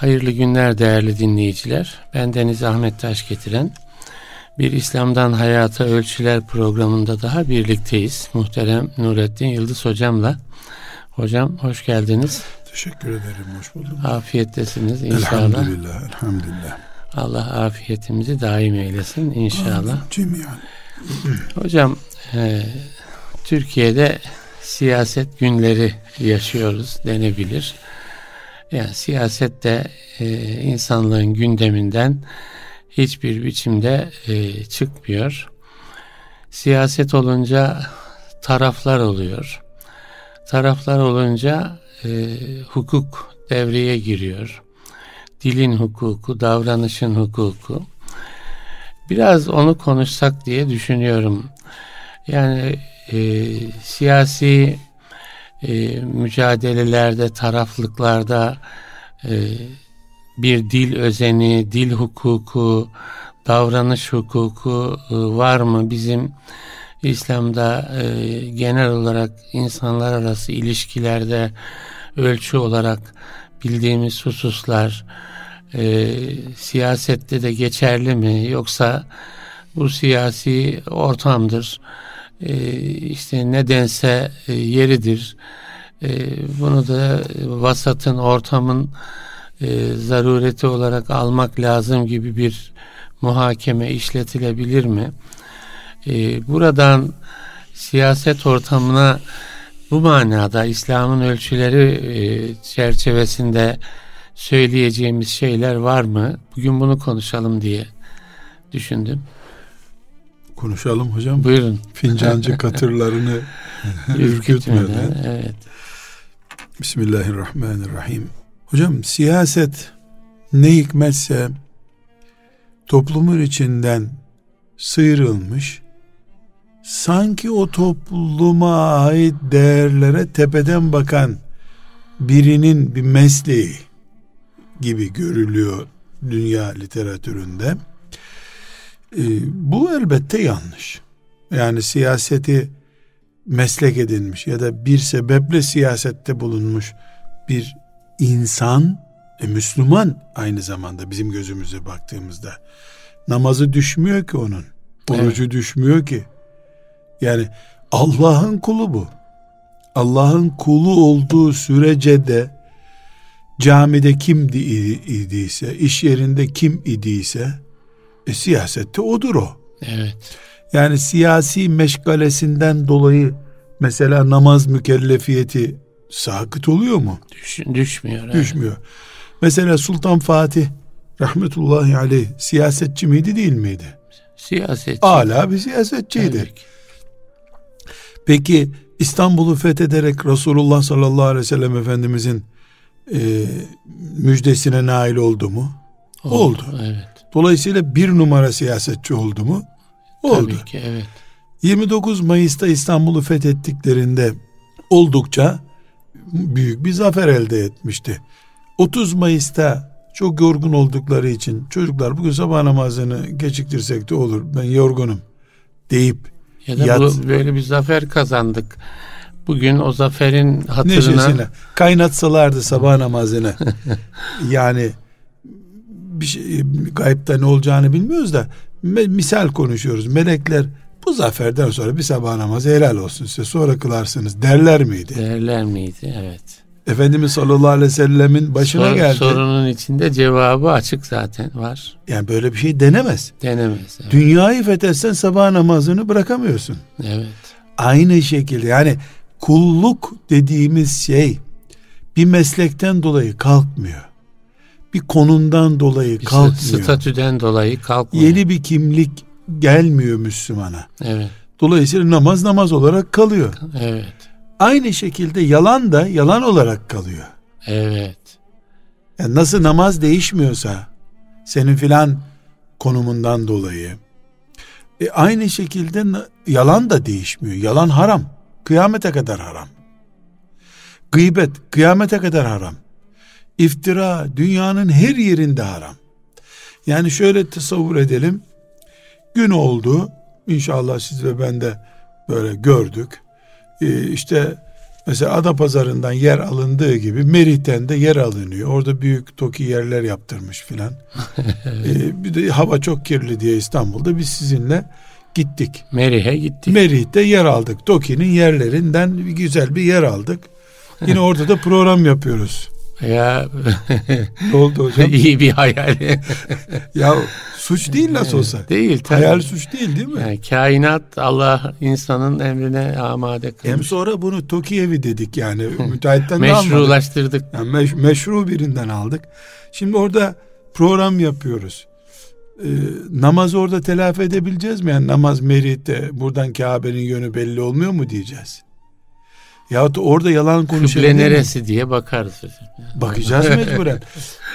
Hayırlı günler değerli dinleyiciler. Ben Deniz Ahmet Taş getiren bir İslam'dan Hayata Ölçüler programında daha birlikteyiz. Muhterem Nurettin Yıldız hocamla. Hocam hoş geldiniz. Teşekkür ederim. Hoş buldum. Afiyettesiniz inşallah. Elhamdülillah. Elhamdülillah. Allah afiyetimizi daim eylesin inşallah. Cemiyen. Hocam e, Türkiye'de siyaset günleri yaşıyoruz denebilir. Yani siyaset de e, insanlığın gündeminden hiçbir biçimde e, çıkmıyor. Siyaset olunca taraflar oluyor. Taraflar olunca e, hukuk devreye giriyor. Dilin hukuku, davranışın hukuku. Biraz onu konuşsak diye düşünüyorum. Yani e, siyasi e, mücadelelerde, taraflıklarda e, bir dil özeni, dil hukuku, davranış hukuku e, var mı? Bizim İslam'da e, genel olarak insanlar arası ilişkilerde ölçü olarak bildiğimiz hususlar e, siyasette de geçerli mi? Yoksa bu siyasi ortamdır e, işte nedense e, yeridir. E, bunu da vasatın, ortamın e, zarureti olarak almak lazım gibi bir muhakeme işletilebilir mi? E, buradan siyaset ortamına bu manada İslam'ın ölçüleri e, çerçevesinde söyleyeceğimiz şeyler var mı? Bugün bunu konuşalım diye düşündüm. Konuşalım hocam. Buyurun. Fincancı katırlarını ürkütmeden. Evet. Bismillahirrahmanirrahim. Hocam siyaset ne hikmetse toplumun içinden sıyrılmış sanki o topluma ait değerlere tepeden bakan birinin bir mesleği gibi görülüyor dünya literatüründe. E, bu elbette yanlış. Yani siyaseti meslek edinmiş ya da bir sebeple siyasette bulunmuş bir insan, e, Müslüman aynı zamanda bizim gözümüze baktığımızda namazı düşmüyor ki onun. Orucu evet. düşmüyor ki. Yani Allah'ın kulu bu. Allah'ın kulu olduğu sürece de camide kim idiyse, iş yerinde kim idiyse e, siyasette odur o. Evet. Yani siyasi meşgalesinden dolayı mesela namaz mükellefiyeti sakıt oluyor mu? Düş, düşmüyor. Evet. Düşmüyor. Mesela Sultan Fatih rahmetullahi aleyh siyasetçi miydi değil miydi? Siyasetçi. Hala bir siyasetçiydi. Peki İstanbul'u fethederek Resulullah sallallahu aleyhi ve sellem Efendimizin e, müjdesine nail oldu mu? Oldu. oldu. Evet. Dolayısıyla bir numara siyasetçi oldu mu? Oldu. Tabii ki evet. 29 Mayıs'ta İstanbul'u fethettiklerinde oldukça büyük bir zafer elde etmişti. 30 Mayıs'ta çok yorgun oldukları için çocuklar bugün sabah namazını geciktirsek de olur ben yorgunum deyip ya da yat, bu, böyle bir zafer kazandık. Bugün o zaferin hatırına neşesine kaynatsalardı sabah namazını yani bir şey, gayipte ne olacağını bilmiyoruz da misal konuşuyoruz. Melekler bu zaferden sonra bir sabah namazı helal olsun size sonra kılarsınız derler miydi? Derler miydi? Evet. Efendimiz sallallahu aleyhi ve sellemin başına Sor, geldi. Sorunun içinde cevabı açık zaten var. Yani böyle bir şey denemez. Denemez. Evet. Dünyayı fethetsen sabah namazını bırakamıyorsun. Evet. Aynı şekilde yani kulluk dediğimiz şey bir meslekten dolayı kalkmıyor bir konundan dolayı bir kalkmıyor. Statüden dolayı kalkmıyor. Yeni bir kimlik gelmiyor Müslümana. Evet. Dolayısıyla namaz namaz olarak kalıyor. Evet. Aynı şekilde yalan da yalan olarak kalıyor. Evet. Yani nasıl namaz değişmiyorsa senin filan konumundan dolayı e aynı şekilde yalan da değişmiyor. Yalan haram. Kıyamete kadar haram. Gıybet kıyamete kadar haram. İftira dünyanın her yerinde haram. Yani şöyle tasavvur edelim. Gün oldu. İnşallah siz ve ben de böyle gördük. Ee, işte Mesela Adapazarı'ndan yer alındığı gibi Merih'ten de yer alınıyor. Orada büyük TOKİ yerler yaptırmış filan. ee, bir de hava çok kirli diye İstanbul'da biz sizinle gittik. Merih'e gittik. Merih'te yer aldık. TOKİ'nin yerlerinden güzel bir yer aldık. Yine orada da program yapıyoruz. Ya ne oldu hocam? İyi bir hayal. ya suç değil nasıl olsa. Değil tabii. Hayal suç değil değil mi? Yani kainat Allah insanın emrine amade kılmış. Hem sonra bunu TOKİ evi dedik yani müteahhitten de almadık. Meşrulaştırdık. Yani meş, meşru birinden aldık. Şimdi orada program yapıyoruz. Ee, namazı orada telafi edebileceğiz mi? Yani namaz merite buradan Kabe'nin yönü belli olmuyor mu diyeceğiz? Yahut orada yalan konuşabilir Kıble neresi diye bakarız. Bakacağız mecburen.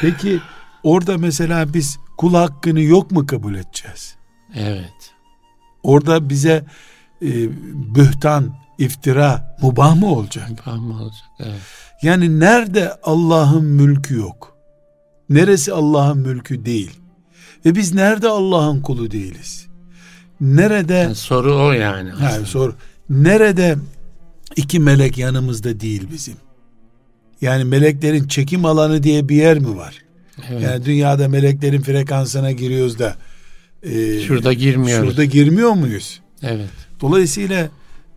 Peki orada mesela biz kul hakkını yok mu kabul edeceğiz? Evet. Orada bize e, bühtan, iftira mubah mı olacak? Mubah mı olacak? Evet. Yani nerede Allah'ın mülkü yok? Neresi Allah'ın mülkü değil? Ve biz nerede Allah'ın kulu değiliz? Nerede? Yani soru o yani. Yani soru. Nerede iki melek yanımızda değil bizim? Yani meleklerin çekim alanı diye bir yer mi var? Evet. Yani dünyada meleklerin frekansına giriyoruz da e, şurada girmiyoruz. Şurada girmiyor muyuz? Evet. Dolayısıyla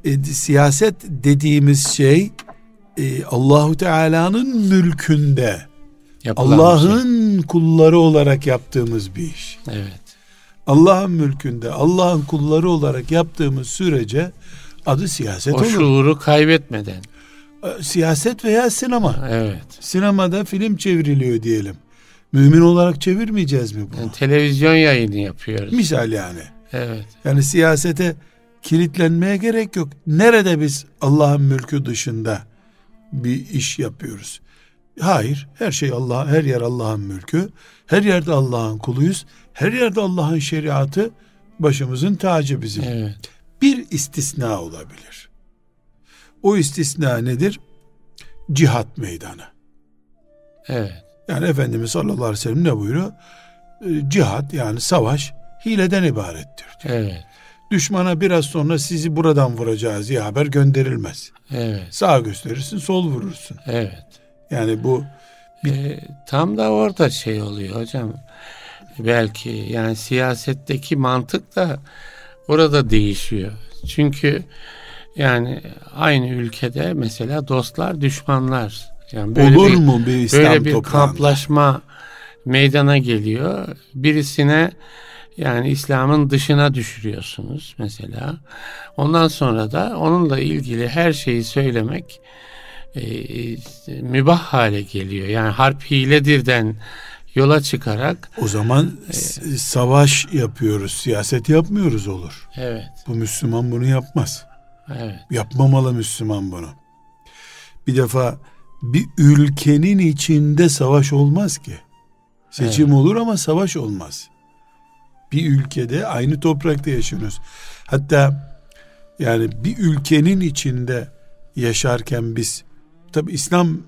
e, siyaset dediğimiz şey e, Allahu Teala'nın mülkünde Allah'ın şey. kulları olarak yaptığımız bir iş. Evet. Allah'ın mülkünde Allah'ın kulları olarak yaptığımız sürece adı siyaset o olur. O şuuru kaybetmeden. E, siyaset veya sinema. Evet. Sinemada film çevriliyor diyelim. Mümin olarak çevirmeyeceğiz mi bunu? Yani televizyon yayını yapıyoruz. Misal yani. Evet. Yani siyasete kilitlenmeye gerek yok. Nerede biz Allah'ın mülkü dışında bir iş yapıyoruz? Hayır, her şey Allah, her yer Allah'ın mülkü. Her yerde Allah'ın kuluyuz. Her yerde Allah'ın şeriatı başımızın tacı bizim. Evet. Bir istisna olabilir. O istisna nedir? Cihat meydanı. Evet. Yani Efendimiz sallallahu aleyhi ve sellem ne buyuruyor? E, cihat yani savaş hileden ibarettir. Evet. Düşmana biraz sonra sizi buradan vuracağız diye haber gönderilmez. Evet. Sağ gösterirsin, sol vurursun. Evet. Yani bu bir... E, tam da orada şey oluyor hocam. Belki yani siyasetteki mantık da orada değişiyor. Çünkü yani aynı ülkede mesela dostlar düşmanlar. Yani böyle Olur bir, mu bir İslam Böyle bir toprağında? kamplaşma meydana geliyor. Birisine yani İslam'ın dışına düşürüyorsunuz mesela. Ondan sonra da onunla ilgili her şeyi söylemek e, mübah hale geliyor. Yani harp hiledirden yola çıkarak o zaman e, savaş yapıyoruz, siyaset yapmıyoruz olur. Evet. Bu Müslüman bunu yapmaz. Evet. Yapmamalı Müslüman bunu. Bir defa bir ülkenin içinde savaş olmaz ki. Seçim evet. olur ama savaş olmaz. Bir ülkede aynı toprakta yaşıyoruz. Hatta yani bir ülkenin içinde yaşarken biz tabi İslam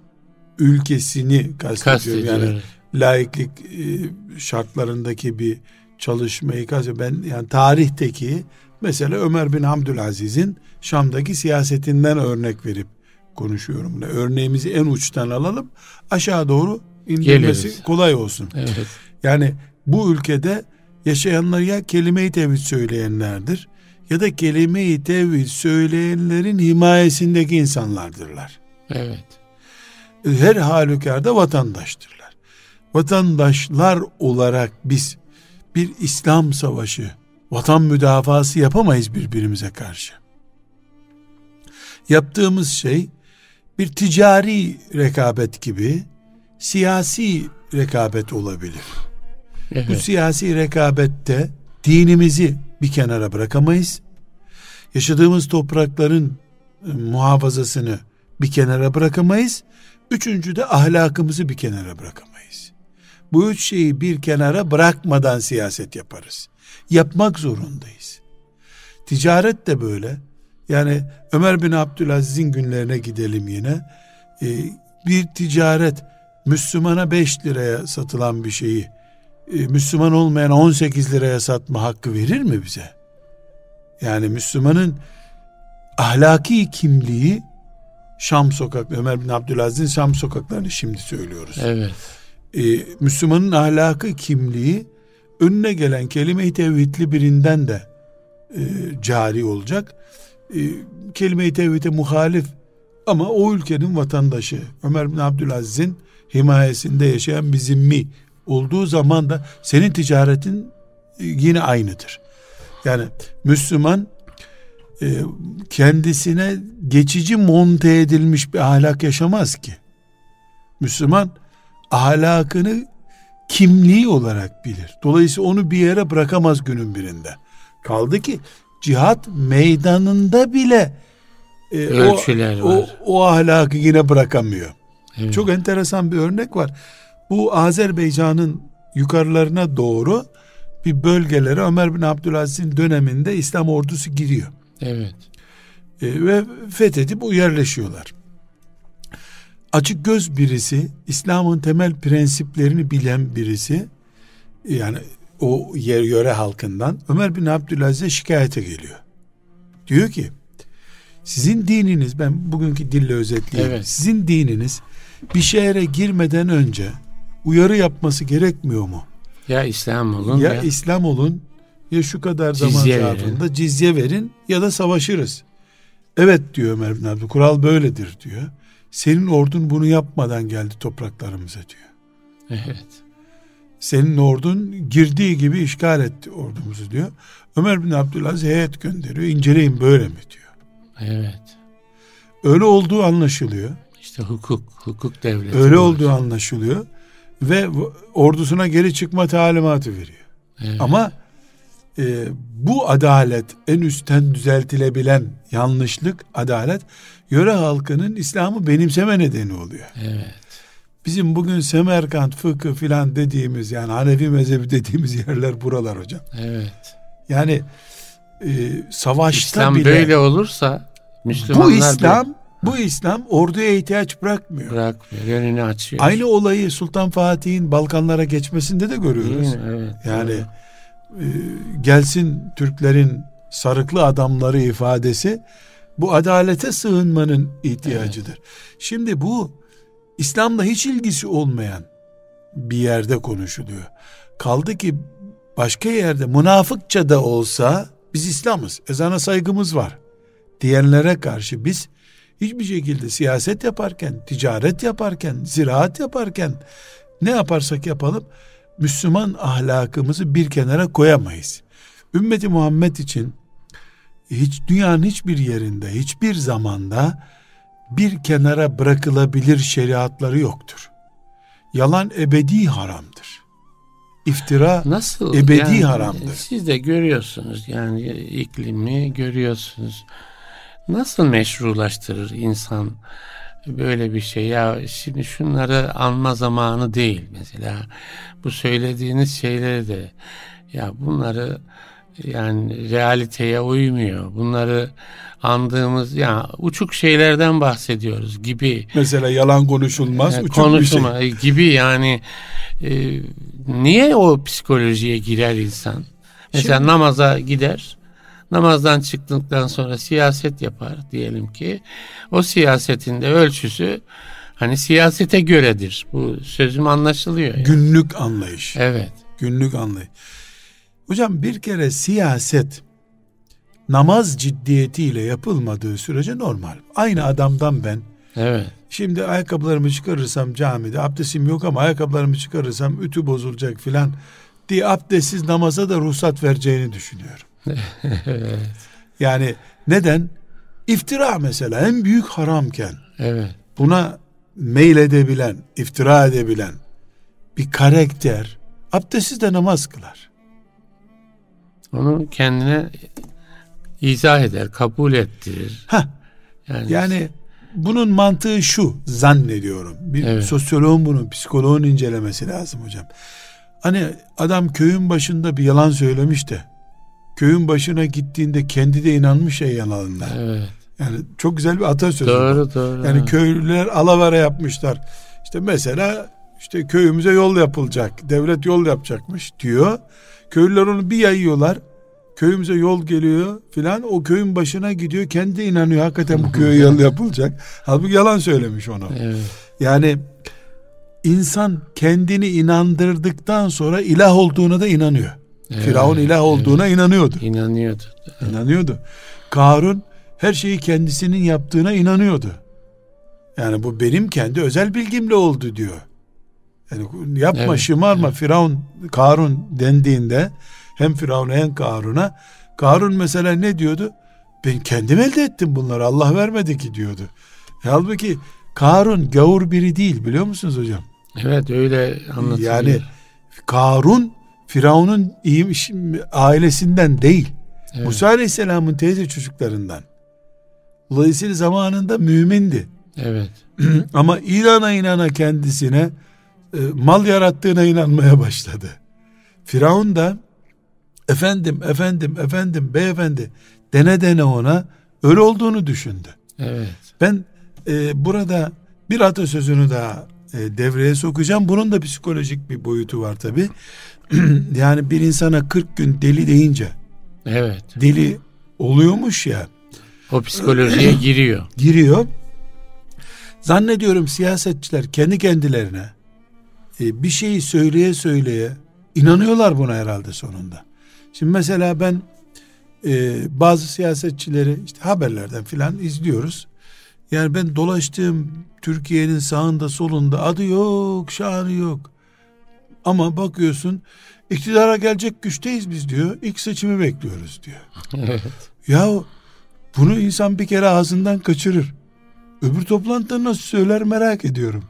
ülkesini kastediyorum. Yani laiklik e, şartlarındaki bir çalışmayı kastediyorum. Ben yani tarihteki mesela Ömer bin Abdülaziz'in Şam'daki siyasetinden örnek verip konuşuyorum. Örneğimizi en uçtan alalım. Aşağı doğru indirmesi Geliriz. kolay olsun. Evet. Yani bu ülkede yaşayanlar ya kelime-i tevhid söyleyenlerdir ya da kelime-i tevhid söyleyenlerin himayesindeki insanlardırlar. Evet. Her halükarda vatandaştırlar. Vatandaşlar olarak biz bir İslam savaşı, vatan müdafası yapamayız birbirimize karşı. Yaptığımız şey bir ticari rekabet gibi siyasi rekabet olabilir. Evet. Bu siyasi rekabette dinimizi bir kenara bırakamayız. Yaşadığımız toprakların e, muhafazasını bir kenara bırakamayız. Üçüncü de ahlakımızı bir kenara bırakamayız. Bu üç şeyi bir kenara bırakmadan siyaset yaparız. Yapmak zorundayız. Ticaret de böyle. Yani Ömer bin Abdülaziz'in günlerine gidelim yine. Ee, bir ticaret Müslümana 5 liraya satılan bir şeyi e, Müslüman olmayan 18 liraya satma hakkı verir mi bize? Yani Müslümanın ahlaki kimliği Şam sokakları, Ömer bin Abdülaziz'in Şam sokaklarını şimdi söylüyoruz. Evet. Ee, Müslümanın ahlakı kimliği önüne gelen kelime-i tevhidli birinden de e, cari olacak. E, kelime-i tevhide muhalif ama o ülkenin vatandaşı Ömer bin Abdülaziz'in himayesinde yaşayan bir zimmi olduğu zaman da senin ticaretin e, yine aynıdır. Yani Müslüman e, kendisine geçici monte edilmiş bir ahlak yaşamaz ki. Müslüman ahlakını kimliği olarak bilir. Dolayısıyla onu bir yere bırakamaz günün birinde. Kaldı ki cihat meydanında bile e, ölçüler o, var. O, o ahlakı yine bırakamıyor. Evet. Çok enteresan bir örnek var. Bu Azerbaycan'ın yukarılarına doğru bir bölgelere Ömer bin Abdülaziz'in döneminde İslam ordusu giriyor. Evet. E, ve fethedip yerleşiyorlar. Açık göz birisi, İslam'ın temel prensiplerini bilen birisi, yani o yer yöre halkından Ömer bin Abdülaziz'e şikayete geliyor. Diyor ki, sizin dininiz, ben bugünkü dille özetleyeyim. Evet. Sizin dininiz bir şehre girmeden önce uyarı yapması gerekmiyor mu? Ya İslam olun ya, ya İslam olun ya şu kadar zaman zarfında cizye verin ya da savaşırız. Evet diyor Ömer bin Abdül. Kural böyledir diyor. Senin ordun bunu yapmadan geldi topraklarımıza diyor. Evet. Senin ordun girdiği gibi işgal etti ordumuzu diyor. Ömer bin Abdülaziz heyet gönderiyor. İnceleyin böyle mi diyor. Evet. Öyle olduğu anlaşılıyor. İşte hukuk, hukuk devleti. Öyle olduğu anlaşılıyor. Ve ordusuna geri çıkma talimatı veriyor. Evet. Ama e, bu adalet en üstten düzeltilebilen yanlışlık adalet yöre halkının İslam'ı benimseme nedeni oluyor. Evet. Bizim bugün Semerkant fıkı filan dediğimiz yani Hanefi mezhebi dediğimiz yerler buralar hocam. Evet. Yani e, savaşta İslam bile böyle olursa Müslümanlar bu İslam böyle... bu İslam orduya ihtiyaç bırakmıyor. Bırakmıyor. Yönünü açıyor. Aynı olayı Sultan Fatih'in Balkanlara geçmesinde de görüyoruz. Evet. Yani e, gelsin Türklerin sarıklı adamları ifadesi bu adalete sığınmanın ihtiyacıdır. Evet. Şimdi bu İslam'la hiç ilgisi olmayan bir yerde konuşuluyor. Kaldı ki başka yerde münafıkça da olsa biz İslam'ız, ezana saygımız var diyenlere karşı biz hiçbir şekilde siyaset yaparken, ticaret yaparken, ziraat yaparken ne yaparsak yapalım Müslüman ahlakımızı bir kenara koyamayız. Ümmeti Muhammed için hiç dünyanın hiçbir yerinde, hiçbir zamanda bir kenara bırakılabilir şeriatları yoktur. Yalan ebedi haramdır. İftira Nasıl? ebedi yani, haramdır. Siz de görüyorsunuz yani iklimi görüyorsunuz. Nasıl meşrulaştırır insan böyle bir şey ya şimdi şunları anma zamanı değil mesela bu söylediğiniz şeyleri de ya bunları yani realiteye uymuyor. Bunları andığımız ya uçuk şeylerden bahsediyoruz gibi. Mesela yalan konuşulmaz, e, uçuk konuşma bir şey. gibi yani e, niye o psikolojiye girer insan? Mesela Şimdi, namaza gider. Namazdan çıktıktan sonra siyaset yapar diyelim ki. O siyasetin de ölçüsü hani siyasete göredir. Bu sözüm anlaşılıyor. Yani. Günlük anlayış. Evet. Günlük anlayış. Hocam bir kere siyaset namaz ciddiyetiyle yapılmadığı sürece normal. Aynı adamdan ben. Evet. Şimdi ayakkabılarımı çıkarırsam camide abdestim yok ama ayakkabılarımı çıkarırsam ütü bozulacak filan diye abdestsiz namaza da ruhsat vereceğini düşünüyorum. Evet. Yani neden? İftira mesela en büyük haramken. Evet. Buna meyledebilen, iftira edebilen bir karakter abdestsiz de namaz kılar. Onu kendine izah eder, kabul ettirir. Ha. Yani, yani bunun mantığı şu zannediyorum. Bir evet. sosyoloğun bunun, psikoloğun incelemesi lazım hocam. Hani adam köyün başında bir yalan söylemiş de köyün başına gittiğinde kendi de inanmış ya yalanına. Evet. Yani çok güzel bir atasözü. Doğru bu. doğru. Yani köylüler alavara yapmışlar. İşte mesela işte köyümüze yol yapılacak. Devlet yol yapacakmış diyor. Köylüler onu bir yayıyorlar köyümüze yol geliyor filan o köyün başına gidiyor kendi inanıyor hakikaten bu köye yol yapılacak. Halbuki yalan söylemiş onu. Evet. Yani insan kendini inandırdıktan sonra ilah olduğuna da inanıyor. Evet, Firavun ilah olduğuna inanıyordu. İnanıyordu. İnanıyordu. Karun her şeyi kendisinin yaptığına inanıyordu. Yani bu benim kendi özel bilgimle oldu diyor. Yani yapma Evet, şımarma evet. Firavun Karun dendiğinde hem Firavun'a hem Karun'a Karun mesela ne diyordu? Ben kendim elde ettim bunları Allah vermedi ki diyordu. Halbuki Karun gavur biri değil biliyor musunuz hocam? Evet öyle anlatılıyor. Yani Karun Firavun'un iyi ailesinden değil. Evet. Musa Aleyhisselam'ın teyze çocuklarından. Dolayısıyla zamanında mümindi. Evet. Ama inana inana kendisine e, mal yarattığına inanmaya başladı. Firavun da efendim efendim efendim beyefendi dene dene ona öyle olduğunu düşündü. Evet. Ben e, burada bir atasözünü daha e, devreye sokacağım. Bunun da psikolojik bir boyutu var tabi. yani bir insana 40 gün deli deyince Evet. deli oluyormuş ya O psikolojiye giriyor. giriyor. Zannediyorum siyasetçiler kendi kendilerine e, bir şeyi söyleye söyleye inanıyorlar buna herhalde sonunda. Şimdi mesela ben e, bazı siyasetçileri işte haberlerden filan izliyoruz. Yani ben dolaştığım Türkiye'nin sağında solunda adı yok, şanı yok. Ama bakıyorsun iktidara gelecek güçteyiz biz diyor. İlk seçimi bekliyoruz diyor. Evet. Ya bunu insan bir kere ağzından kaçırır. Öbür toplantıda nasıl söyler merak ediyorum.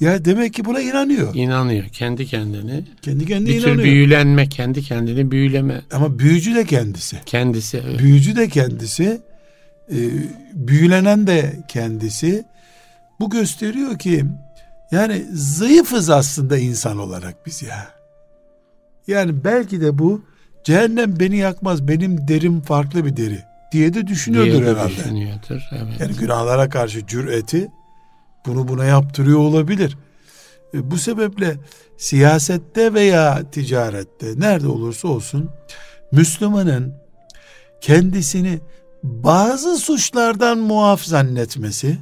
Ya demek ki buna inanıyor. İnanıyor. Kendi kendini. Kendi kendine Bir tür inanıyor. büyülenme. Kendi kendini büyüleme. Ama büyücü de kendisi. Kendisi. evet. Büyücü de kendisi. E, büyülenen de kendisi. Bu gösteriyor ki yani zayıfız aslında insan olarak biz ya. Yani belki de bu cehennem beni yakmaz benim derim farklı bir deri diye de düşünüyordur diye de herhalde. Düşünüyordur. Evet. Yani günahlara karşı cüreti bunu buna yaptırıyor olabilir. E, bu sebeple siyasette veya ticarette nerede olursa olsun Müslümanın kendisini bazı suçlardan muaf zannetmesi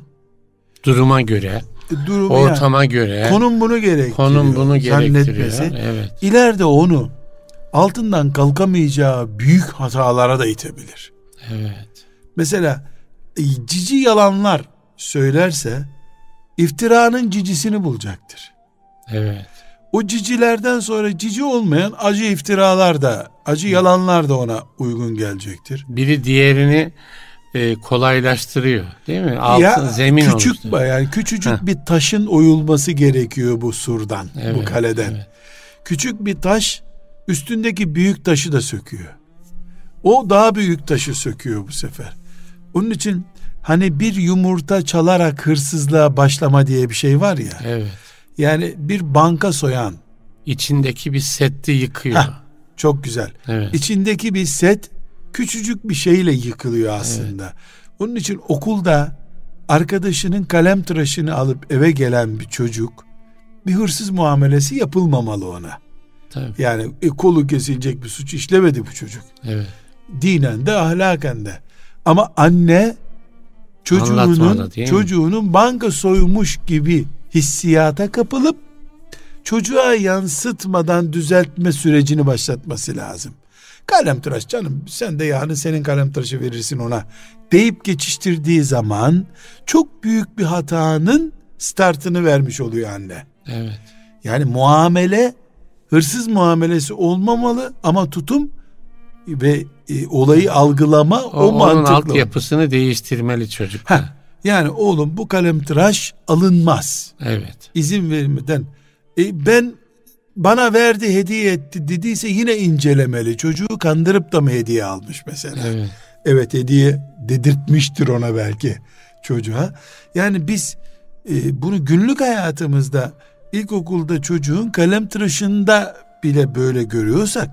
Duruma göre, e, durumu yani, ortama göre, konum bunu gerektiriyor. konum bunu gerektiriyor. Zannetmesi Evet. ileride onu altından kalkamayacağı büyük hatalara da itebilir. Evet. Mesela e, cici yalanlar söylerse iftiranın cicisini bulacaktır. Evet. O cicilerden sonra cici olmayan acı iftiralar da, acı yalanlar da ona uygun gelecektir. Biri diğerini e, kolaylaştırıyor. Değil mi? Altın zemin küçük oluşturuyor. yani küçücük Heh. bir taşın oyulması gerekiyor bu surdan, bu Evet, kaleden. evet. Küçük bir taş üstündeki büyük taşı da söküyor. O daha büyük taşı söküyor bu sefer. Onun için hani bir yumurta çalarak hırsızlığa başlama diye bir şey var ya. Evet. Yani bir banka soyan İçindeki bir setti yıkıyor. Heh. Çok güzel. Evet. İçindeki bir set küçücük bir şeyle yıkılıyor aslında. Onun için okulda arkadaşının kalem tıraşını alıp eve gelen bir çocuk bir hırsız muamelesi yapılmamalı ona. Tabii. Yani e, kolu kesilecek bir suç işlemedi bu çocuk. Evet. Dinen de ahlaken de. Ama anne çocuğunun Anlatmadı, çocuğunun banka soymuş gibi hissiyata kapılıp çocuğa yansıtmadan düzeltme sürecini başlatması lazım. Kalem tıraş canım sen de yani senin kalem tıraşı verirsin ona deyip geçiştirdiği zaman çok büyük bir hatanın startını vermiş oluyor anne. Evet. Yani muamele hırsız muamelesi olmamalı ama tutum ve e, olayı algılama o, O, onun mantıklı. altyapısını değiştirmeli çocuk. Yani oğlum bu kalem tıraş alınmaz. Evet. İzin verilmeden e, ben bana verdi hediye etti dediyse yine incelemeli. Çocuğu kandırıp da mı hediye almış mesela? Evet. Evet hediye dedirtmiştir ona belki çocuğa. Yani biz e, bunu günlük hayatımızda ilkokulda çocuğun kalem tıraşında bile böyle görüyorsak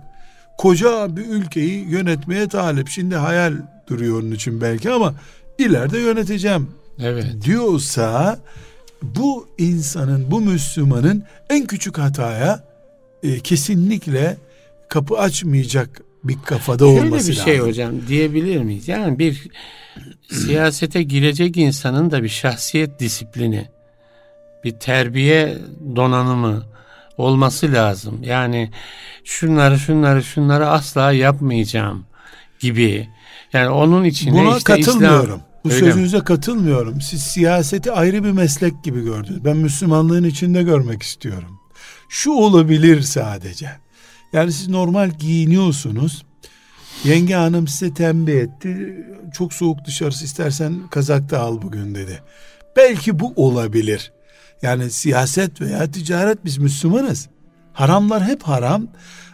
koca bir ülkeyi yönetmeye talip. Şimdi hayal duruyor onun için belki ama ileride yöneteceğim Evet. diyorsa bu insanın, bu Müslümanın en küçük hataya e, kesinlikle kapı açmayacak bir kafada Şöyle olması lazım. Şöyle bir şey hocam diyebilir miyiz? Yani bir siyasete girecek insanın da bir şahsiyet disiplini, bir terbiye donanımı olması lazım. Yani şunları şunları şunları asla yapmayacağım gibi. Yani onun için Buna işte katılmıyorum. İslam, Bu Öyle sözünüze mi? katılmıyorum. Siz siyaseti ayrı bir meslek gibi gördünüz. Ben Müslümanlığın içinde görmek istiyorum. Şu olabilir sadece. Yani siz normal giyiniyorsunuz. Yenge hanım size tembih etti. Çok soğuk dışarısı istersen kazak da al bugün dedi. Belki bu olabilir. Yani siyaset veya ticaret biz Müslümanız. Haramlar hep haram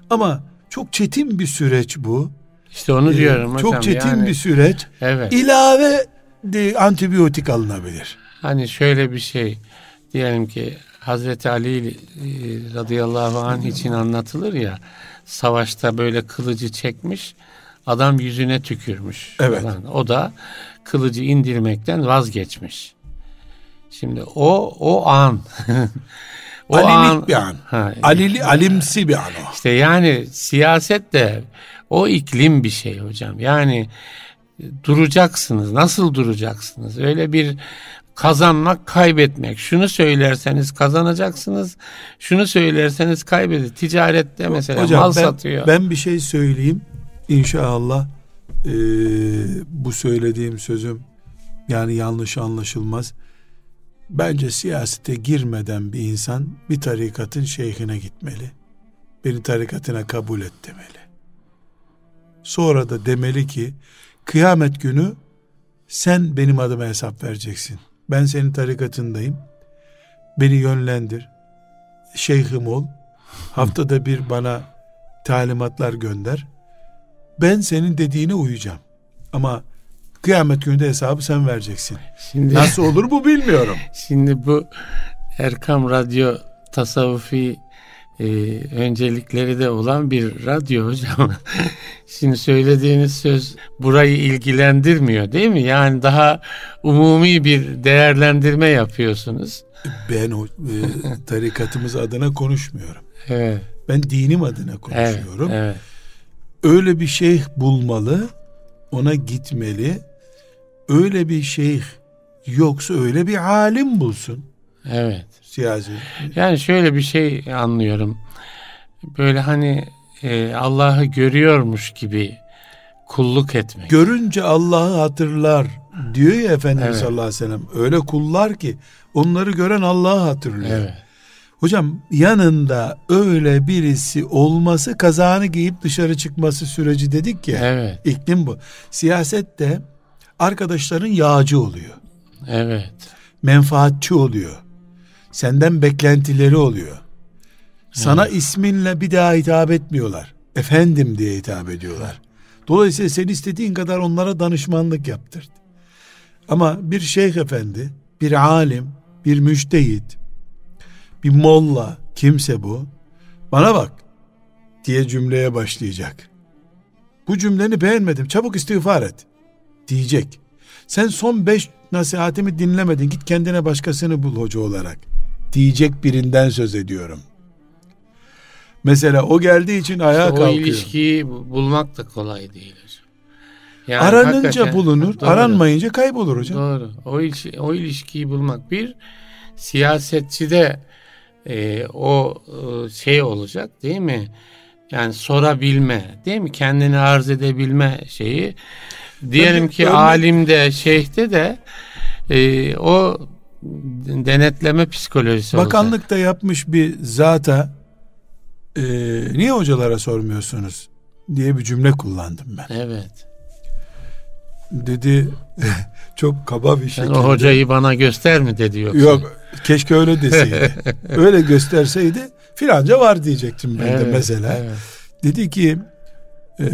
ama çok çetin bir süreç bu. İşte onu ee, diyorum hocam. Çok çetin yani, bir süreç. Evet. İlave antibiyotik alınabilir. Hani şöyle bir şey diyelim ki Hazreti Ali e, radıyallahu anh için anlatılır ya savaşta böyle kılıcı çekmiş adam yüzüne tükürmüş. Evet. Falan. O da kılıcı indirmekten vazgeçmiş. Şimdi o o an o Alilik an, bir an. Ha, Alili, alimsi bir an o. İşte yani siyaset de o iklim bir şey hocam. Yani duracaksınız. Nasıl duracaksınız? Öyle bir kazanmak, kaybetmek. Şunu söylerseniz kazanacaksınız. Şunu söylerseniz kaybedin. Ticarette mesela Hocam, mal ben, satıyor. Ben bir şey söyleyeyim. İnşallah e, bu söylediğim sözüm yani yanlış anlaşılmaz. Bence siyasete girmeden bir insan bir tarikatın şeyhine gitmeli. Beni tarikatına kabul et demeli. Sonra da demeli ki kıyamet günü sen benim adıma hesap vereceksin. Ben senin tarikatındayım. Beni yönlendir. Şeyhim ol. Haftada bir bana talimatlar gönder. Ben senin dediğine uyacağım. Ama kıyamet günü de hesabı sen vereceksin. Şimdi, Nasıl olur bu bilmiyorum. Şimdi bu Erkam Radyo tasavvufi e, öncelikleri de olan bir radyo hocam. Şimdi söylediğiniz söz burayı ilgilendirmiyor değil mi? Yani daha umumi bir değerlendirme yapıyorsunuz. Ben e, tarikatımız adına konuşmuyorum. Evet. Ben dinim adına konuşuyorum. Evet, evet. Öyle bir şeyh bulmalı, ona gitmeli. Öyle bir şeyh yoksa öyle bir alim bulsun. Evet. Siyasi. Yani şöyle bir şey anlıyorum. Böyle hani e, Allah'ı görüyormuş gibi kulluk etmek. Görünce Allah'ı hatırlar diyor ya Efendimiz evet. sallallahu aleyhi ve sellem. Öyle kullar ki onları gören Allah'ı hatırlıyor. Evet. Hocam yanında öyle birisi olması kazağını giyip dışarı çıkması süreci dedik ya. Evet. İklim bu. Siyasette arkadaşların yağcı oluyor. Evet. Menfaatçi oluyor. Senden beklentileri oluyor. Sana evet. isminle bir daha hitap etmiyorlar. Efendim diye hitap ediyorlar. Dolayısıyla sen istediğin kadar onlara danışmanlık yaptır. Ama bir şeyh efendi, bir alim, bir müştehit, bir molla, kimse bu, bana bak diye cümleye başlayacak. Bu cümleni beğenmedim, çabuk istiğfar et diyecek. Sen son beş nasihatimi dinlemedin, git kendine başkasını bul hoca olarak diyecek birinden söz ediyorum. Mesela o geldiği için ayağa işte kalkıyor. O ilişkiyi bulmak da kolay değil hocam. Yani Aranınca bulunur, doğru, aranmayınca kaybolur hocam. Doğru. O, ilişki, o ilişkiyi bulmak bir siyasetçide e, o e, şey olacak değil mi? Yani sorabilme değil mi? Kendini arz edebilme şeyi. Diyelim ki örnek... alimde, şeyhte de e, o denetleme psikolojisi Bakanlık da yapmış bir zata e, niye hocalara sormuyorsunuz diye bir cümle kullandım ben. Evet. Dedi çok kaba bir şekilde. Yani o hocayı bana göster mi dedi yoksa? Yok keşke öyle deseydi. öyle gösterseydi filanca var diyecektim ben evet, de mesela. Evet. Dedi ki e,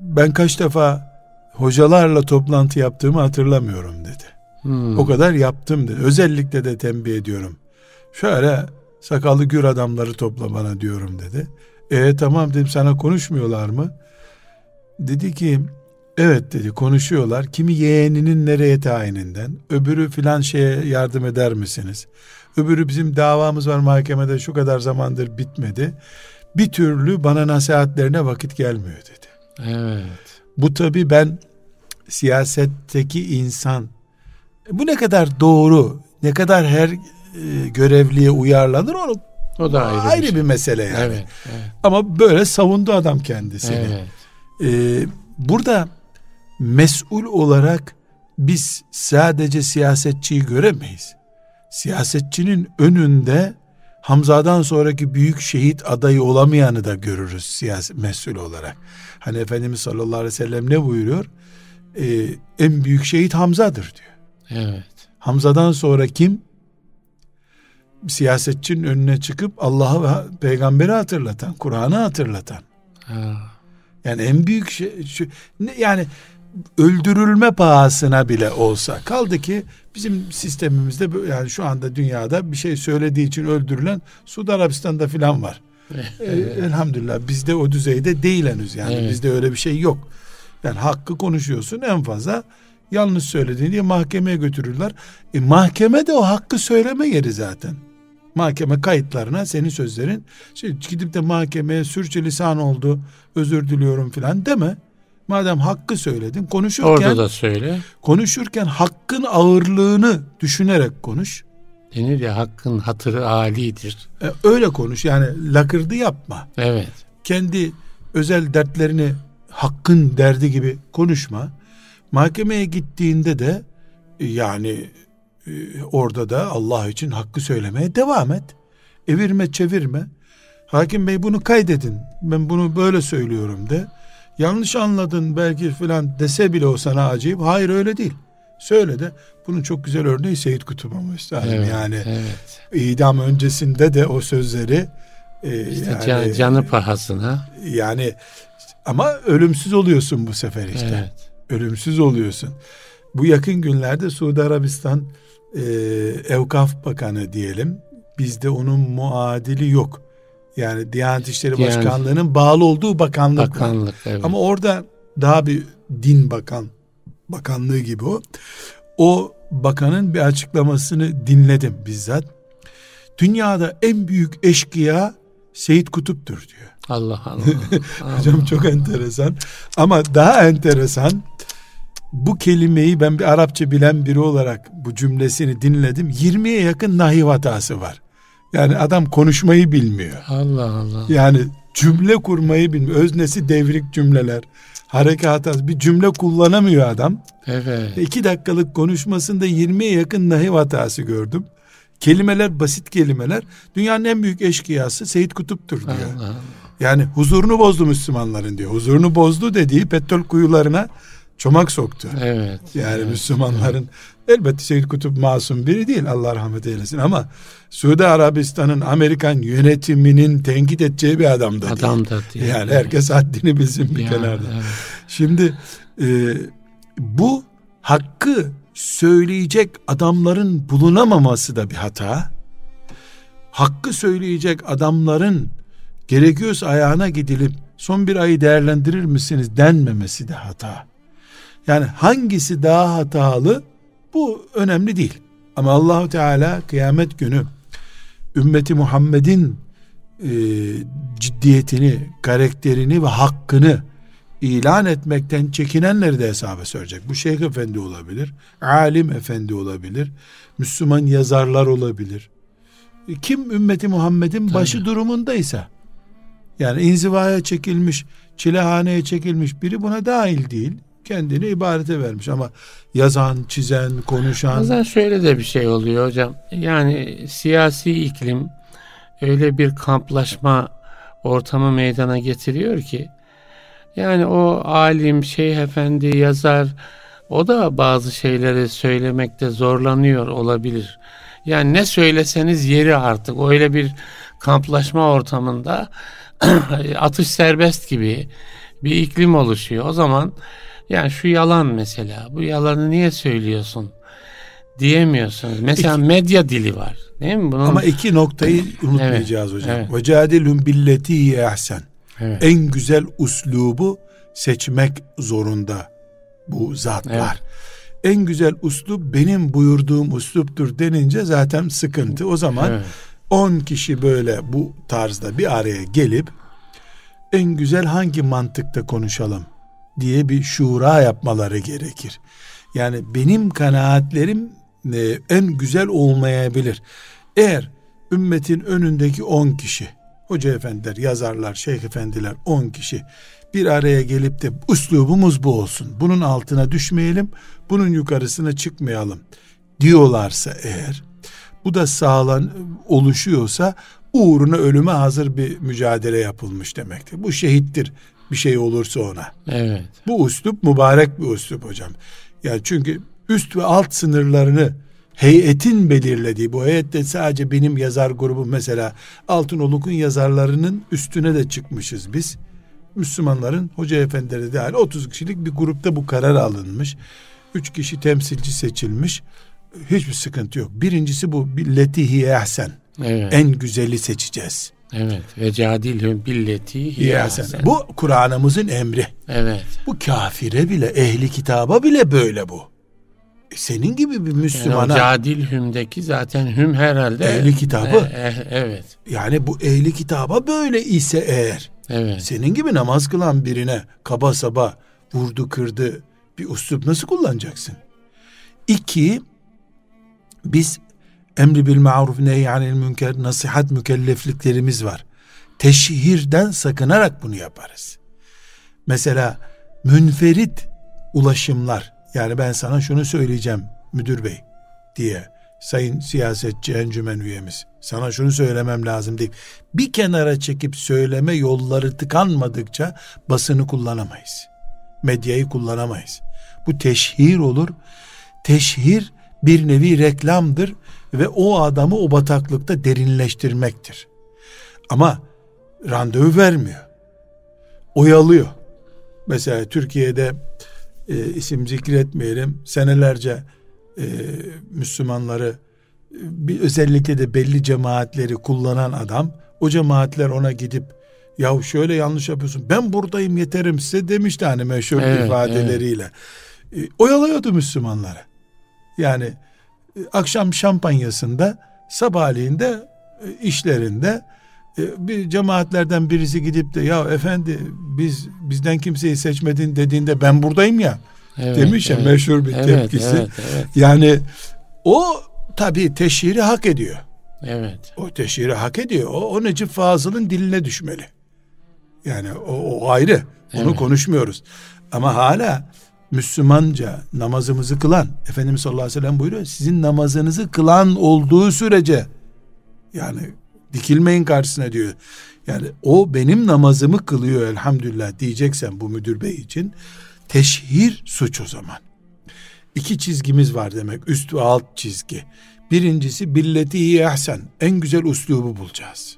ben kaç defa hocalarla toplantı yaptığımı hatırlamıyorum dedi. Hmm. O kadar yaptım dedi. Özellikle de tembih ediyorum. Şöyle sakallı gür adamları topla bana diyorum dedi. E tamam dedim sana konuşmuyorlar mı? Dedi ki evet dedi konuşuyorlar. Kimi yeğeninin nereye tayininden, öbürü filan şeye yardım eder misiniz? Öbürü bizim davamız var mahkemede şu kadar zamandır bitmedi. Bir türlü bana nasihatlerine vakit gelmiyor dedi. Evet. Bu tabi ben siyasetteki insan bu ne kadar doğru, ne kadar her e, görevliye uyarlanır onu o da ayrı, ayrı bir, şey. bir mesele yani. Evet, evet. Ama böyle savundu adam kendisini. Evet. Ee, burada mesul olarak biz sadece siyasetçiyi göremeyiz. Siyasetçinin önünde Hamza'dan sonraki büyük şehit adayı olamayanı da görürüz siyaset mesul olarak. Hani Efendimiz sallallahu aleyhi ve sellem ne buyuruyor? Ee, en büyük şehit Hamza'dır diyor. Evet. Hamza'dan sonra kim? Siyasetçinin önüne çıkıp Allah'ı ve peygamberi hatırlatan, Kur'an'ı hatırlatan. Ha. Yani en büyük şey, şu, yani öldürülme pahasına bile olsa kaldı ki bizim sistemimizde yani şu anda dünyada bir şey söylediği için öldürülen Suudi Arabistan'da filan var. Evet. Elhamdülillah bizde o düzeyde değil henüz yani evet. bizde öyle bir şey yok. Yani hakkı konuşuyorsun en fazla yanlış söylediğini diye mahkemeye götürürler. E, mahkeme de o hakkı söyleme yeri zaten. Mahkeme kayıtlarına senin sözlerin şey, gidip de mahkemeye sürçülisan oldu özür diliyorum filan deme. Madem hakkı söyledin konuşurken Orada da söyle. Konuşurken hakkın ağırlığını düşünerek konuş. Denir ya hakkın hatırı alidir. E, öyle konuş yani lakırdı yapma. Evet. Kendi özel dertlerini hakkın derdi gibi konuşma. Mahkemeye gittiğinde de e, yani e, orada da Allah için hakkı söylemeye devam et. Evirme çevirme. Hakim bey bunu kaydedin. Ben bunu böyle söylüyorum de. Yanlış anladın belki filan dese bile o sana acayip. Hayır öyle değil. Söyle de bunun çok güzel örneği Seyit Kutup ama üstadım. Evet, yani evet. idam öncesinde de o sözleri e, işte yani, canı pahasına. Yani ama ölümsüz oluyorsun bu sefer işte. Evet. Ölümsüz oluyorsun. Bu yakın günlerde Suudi Arabistan e, Evkaf Bakanı diyelim. Bizde onun muadili yok. Yani Diyanet İşleri Diyanet. Başkanlığı'nın bağlı olduğu bakanlık. Bakanlık evet. Ama orada daha bir din bakan bakanlığı gibi o. O bakanın bir açıklamasını dinledim bizzat. Dünyada en büyük eşkıya Seyit Kutup'tur diyor. Allah Allah. Hocam çok enteresan. Ama daha enteresan bu kelimeyi ben bir Arapça bilen biri olarak bu cümlesini dinledim. 20'ye yakın nahiv hatası var. Yani adam konuşmayı bilmiyor. Allah Allah. Yani cümle kurmayı bilmiyor. Öznesi devrik cümleler. Harekat az bir cümle kullanamıyor adam. Evet. İki dakikalık konuşmasında 20'ye yakın nahiv hatası gördüm. Kelimeler basit kelimeler. Dünyanın en büyük eşkıyası Seyit Kutup'tur diyor. Allah Allah. Yani huzurunu bozdu Müslümanların diyor. Huzurunu bozdu dediği petrol kuyularına çomak soktu. Evet. Yani evet, Müslümanların evet. elbette Seyyid Kutup masum biri değil Allah rahmet eylesin ama Suudi Arabistan'ın Amerikan yönetiminin tenkit edeceği bir adam da adam değil. Da değil. Yani herkes haddini bilsin bir ya, kenarda. Evet. Şimdi e, bu hakkı söyleyecek adamların bulunamaması da bir hata. Hakkı söyleyecek adamların gerekiyorsa ayağına gidilip son bir ayı değerlendirir misiniz denmemesi de hata. Yani hangisi daha hatalı bu önemli değil. Ama Allahu Teala kıyamet günü ümmeti Muhammed'in e, ciddiyetini, karakterini ve hakkını ilan etmekten çekinenleri de hesaba soracak. Bu şeyh efendi olabilir, alim efendi olabilir, Müslüman yazarlar olabilir. E, kim ümmeti Muhammed'in başı durumundaysa, yani inzivaya çekilmiş, çilehaneye çekilmiş biri buna dahil değil kendini ibadete vermiş ama yazan, çizen, konuşan. Bazen şöyle de bir şey oluyor hocam. Yani siyasi iklim öyle bir kamplaşma ortamı meydana getiriyor ki yani o alim, şeyh efendi, yazar o da bazı şeyleri söylemekte zorlanıyor olabilir. Yani ne söyleseniz yeri artık öyle bir kamplaşma ortamında atış serbest gibi bir iklim oluşuyor. O zaman yani şu yalan mesela. Bu yalanı niye söylüyorsun? Diyemiyorsunuz. Mesela iki, medya dili var. Değil mi? Bunun... Ama iki noktayı unutmayacağız evet, hocam. Evet. Ve cadilhum billeti. Evet. En güzel uslubu seçmek zorunda bu zatlar. Evet. En güzel uslup benim buyurduğum usluptur denince zaten sıkıntı. O zaman evet. 10 kişi böyle bu tarzda bir araya gelip en güzel hangi mantıkta konuşalım diye bir şura yapmaları gerekir. Yani benim kanaatlerim e, en güzel olmayabilir. Eğer ümmetin önündeki 10 kişi, hoca efendiler, yazarlar, şeyh efendiler 10 kişi bir araya gelip de üslubumuz bu olsun. Bunun altına düşmeyelim, bunun yukarısına çıkmayalım diyorlarsa eğer bu da sağlan oluşuyorsa uğruna ölüme hazır bir mücadele yapılmış demektir. Bu şehittir bir şey olursa ona. Evet. Bu üslup mübarek bir üslup hocam. Ya çünkü üst ve alt sınırlarını heyetin belirlediği bu heyette sadece benim yazar grubum mesela Altınoluk'un yazarlarının üstüne de çıkmışız biz. Müslümanların hoca efendileri dahil 30 kişilik bir grupta bu karar alınmış. 3 kişi temsilci seçilmiş. Hiçbir sıkıntı yok. Birincisi bu billeti ehsen. Evet. En güzeli seçeceğiz. Evet. Ve cadilhum billeti hiyahsen. Bu Kur'an'ımızın emri. Evet. Bu kafire bile, ehli kitaba bile böyle bu. E senin gibi bir Müslümana. Yani cadilhümdeki zaten hüm herhalde. Ehli kitabı. E, e, evet. Yani bu ehli kitaba böyle ise eğer. Evet. Senin gibi namaz kılan birine kaba saba vurdu kırdı bir uslup nasıl kullanacaksın? İki, biz emri bil maruf nehyanil münker nasihat mükellefliklerimiz var. Teşhirden sakınarak bunu yaparız. Mesela münferit ulaşımlar yani ben sana şunu söyleyeceğim müdür bey diye sayın siyasetçi encümen üyemiz sana şunu söylemem lazım deyip bir kenara çekip söyleme yolları tıkanmadıkça basını kullanamayız. Medyayı kullanamayız. Bu teşhir olur. Teşhir bir nevi reklamdır ve o adamı o bataklıkta derinleştirmektir. Ama randevu vermiyor. Oyalıyor. Mesela Türkiye'de e, isim zikretmeyelim senelerce e, Müslümanları bir özellikle de belli cemaatleri kullanan adam o cemaatler ona gidip ya şöyle yanlış yapıyorsun ben buradayım yeterim size demişti hani meşhur evet, ifadeleriyle. Evet. E, oyalıyordu Müslümanları. Yani akşam şampanyasında sabahleyin de e, işlerinde e, bir cemaatlerden birisi gidip de ya efendi biz bizden kimseyi seçmedin dediğinde ben buradayım ya evet, demiş ya meşhur bir evet, tepkisi. Evet, evet. Yani o tabi teşhiri hak ediyor. Evet. O teşhiri hak ediyor. O, o Necip Fazıl'ın diline düşmeli. Yani o, o ayrı. Onu evet. konuşmuyoruz. Ama hala Müslümanca namazımızı kılan Efendimiz sallallahu aleyhi ve sellem buyuruyor sizin namazınızı kılan olduğu sürece yani dikilmeyin karşısına diyor. Yani o benim namazımı kılıyor elhamdülillah diyeceksen bu müdür bey için teşhir suç o zaman. İki çizgimiz var demek üst ve alt çizgi. Birincisi billeti ehsen en güzel uslubu bulacağız.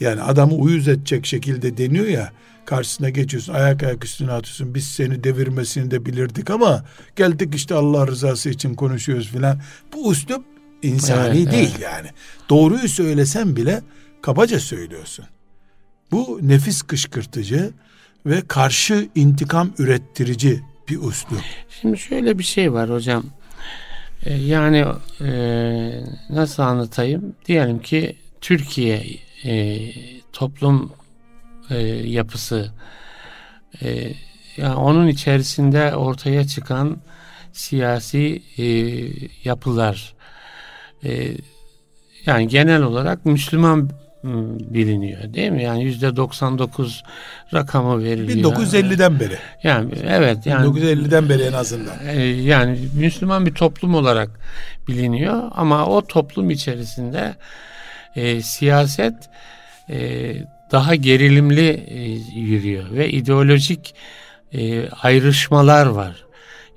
Yani adamı uyuz edecek şekilde deniyor ya karşısına geçiyorsun ayak ayak üstüne atıyorsun. Biz seni devirmesini de bilirdik ama geldik işte Allah rızası için konuşuyoruz filan. Bu uslup insani evet, değil evet. yani. Doğruyu söylesen bile kabaca söylüyorsun. Bu nefis kışkırtıcı ve karşı intikam ürettirici bir uslup şimdi şöyle bir şey var hocam. Ee, yani e, nasıl anlatayım? Diyelim ki Türkiye e, toplum e, yapısı e, yani onun içerisinde ortaya çıkan siyasi e, yapılar e, yani genel olarak Müslüman biliniyor değil mi? Yani yüzde 99 rakamı veriliyor. 1950'den beri. Yani evet yani 1950'den beri en azından. E, yani Müslüman bir toplum olarak biliniyor ama o toplum içerisinde e, siyaset e, daha gerilimli e, yürüyor ve ideolojik e, ayrışmalar var.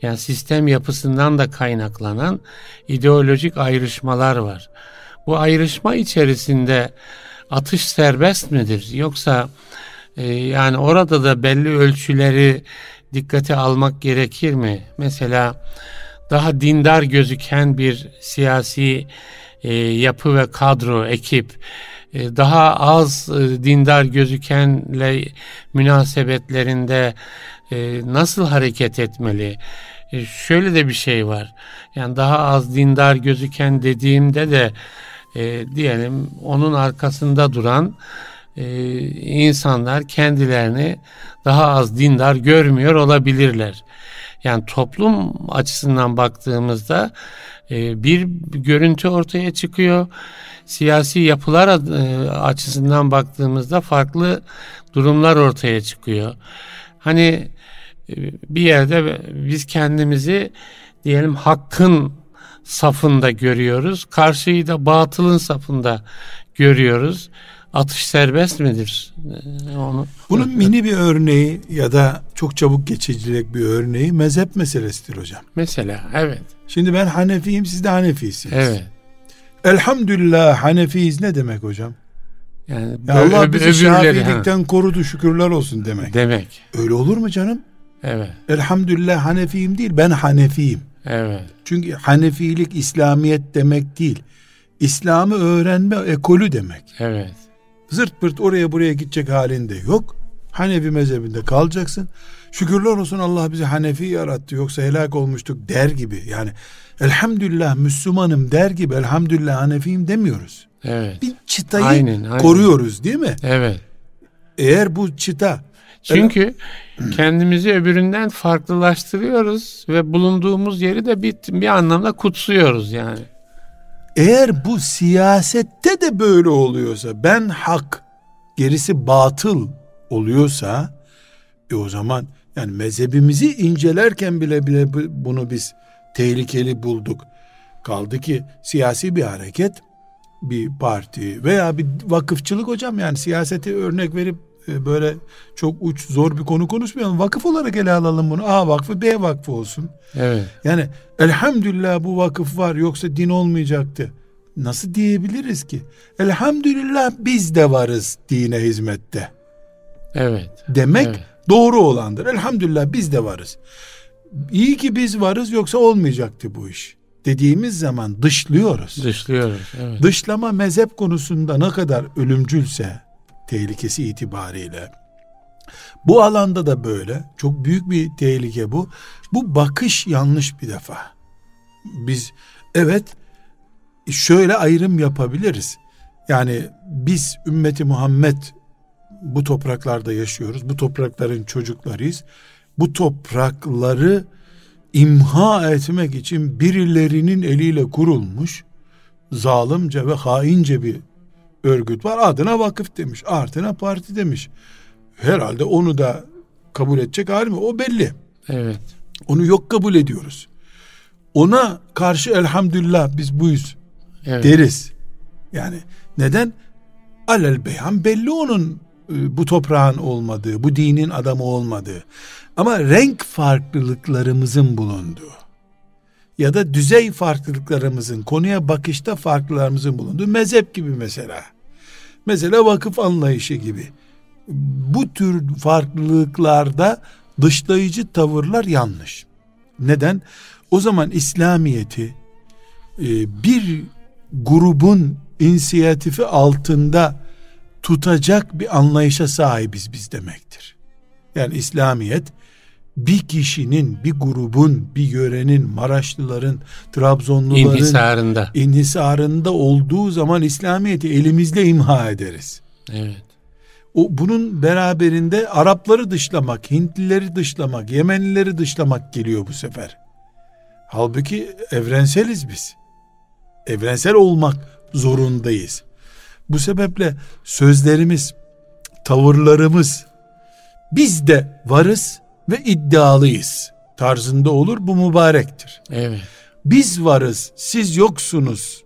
Yani sistem yapısından da kaynaklanan ideolojik ayrışmalar var. Bu ayrışma içerisinde atış serbest midir? Yoksa e, yani orada da belli ölçüleri dikkate almak gerekir mi? Mesela daha dindar gözüken bir siyasi e, yapı ve kadro, ekip daha az e, dindar gözükenle münasebetlerinde e, nasıl hareket etmeli? Şöyle de bir şey var. Yani daha az dindar gözüken dediğimde de diyelim onun arkasında duran e, insanlar kendilerini daha az dindar görmüyor olabilirler. Yani toplum açısından baktığımızda e, bir görüntü ortaya çıkıyor. Siyasi yapılar e, açısından baktığımızda farklı durumlar ortaya çıkıyor. Hani e, bir yerde biz kendimizi diyelim hakkın safında görüyoruz. Karşıyı da batılın safında görüyoruz. Atış serbest midir? Ee, onu Bunun mini bir örneği ya da çok çabuk geçicilik bir örneği mezhep meselesidir hocam. Mesela evet. Şimdi ben Hanefiyim siz de Hanefisiniz. Evet. Elhamdülillah Hanefiyiz ne demek hocam? Yani ya Allah bizi Şafiilikten korudu şükürler olsun demek. Demek. Öyle olur mu canım? Evet. Elhamdülillah Hanefiyim değil ben Hanefiyim. Evet. Çünkü Hanefilik İslamiyet demek değil. İslam'ı öğrenme ekolü demek. Evet. Zırt pırt oraya buraya gidecek halinde yok. Hanefi mezhebinde kalacaksın. Şükürler olsun Allah bizi Hanefi yarattı yoksa helak olmuştuk der gibi. Yani elhamdülillah Müslümanım der gibi elhamdülillah Hanefiyim demiyoruz. Evet. Bir çıtayı aynen, aynen. koruyoruz değil mi? Evet. Eğer bu çıta çünkü kendimizi öbüründen farklılaştırıyoruz ve bulunduğumuz yeri de bir, bir anlamda kutsuyoruz yani. Eğer bu siyasette de böyle oluyorsa ben hak gerisi batıl oluyorsa e o zaman yani mezhebimizi incelerken bile bile bunu biz tehlikeli bulduk. Kaldı ki siyasi bir hareket bir parti veya bir vakıfçılık hocam yani siyaseti örnek verip böyle çok uç zor bir konu konuşmayalım. Vakıf olarak ele alalım bunu. A vakfı B vakfı olsun. Evet. Yani elhamdülillah bu vakıf var yoksa din olmayacaktı. Nasıl diyebiliriz ki? Elhamdülillah biz de varız dine hizmette. Evet. Demek evet. doğru olandır. Elhamdülillah biz de varız. İyi ki biz varız yoksa olmayacaktı bu iş. Dediğimiz zaman dışlıyoruz. Dışlıyoruz. Evet. Dışlama mezhep konusunda ne kadar ölümcülse tehlikesi itibariyle bu alanda da böyle. Çok büyük bir tehlike bu. Bu bakış yanlış bir defa. Biz evet şöyle ayrım yapabiliriz. Yani biz ümmeti Muhammed bu topraklarda yaşıyoruz. Bu toprakların çocuklarıyız. Bu toprakları imha etmek için birilerinin eliyle kurulmuş zalimce ve haince bir örgüt var. Adına vakıf demiş. Artına parti demiş. Herhalde onu da kabul edecek hali mi? O belli. Evet. Onu yok kabul ediyoruz. Ona karşı elhamdülillah biz buyuz evet. deriz. Yani neden? Alel beyan belli onun e, bu toprağın olmadığı, bu dinin adamı olmadığı. Ama renk farklılıklarımızın bulunduğu ya da düzey farklılıklarımızın, konuya bakışta farklılarımızın bulunduğu mezhep gibi mesela. Mesela vakıf anlayışı gibi. Bu tür farklılıklarda dışlayıcı tavırlar yanlış. Neden? O zaman İslamiyeti e, bir grubun inisiyatifi altında tutacak bir anlayışa sahibiz biz demektir. Yani İslamiyet bir kişinin, bir grubun, bir yörenin, Maraşlıların, Trabzonluların inhisarında. inhisarında olduğu zaman İslamiyet'i elimizle imha ederiz. Evet. O bunun beraberinde Arapları dışlamak, Hintlileri dışlamak, Yemenlileri dışlamak geliyor bu sefer. Halbuki evrenseliz biz. Evrensel olmak zorundayız. Bu sebeple sözlerimiz, tavırlarımız biz de varız ve iddialıyız tarzında olur. Bu mübarektir. Evet. Biz varız, siz yoksunuz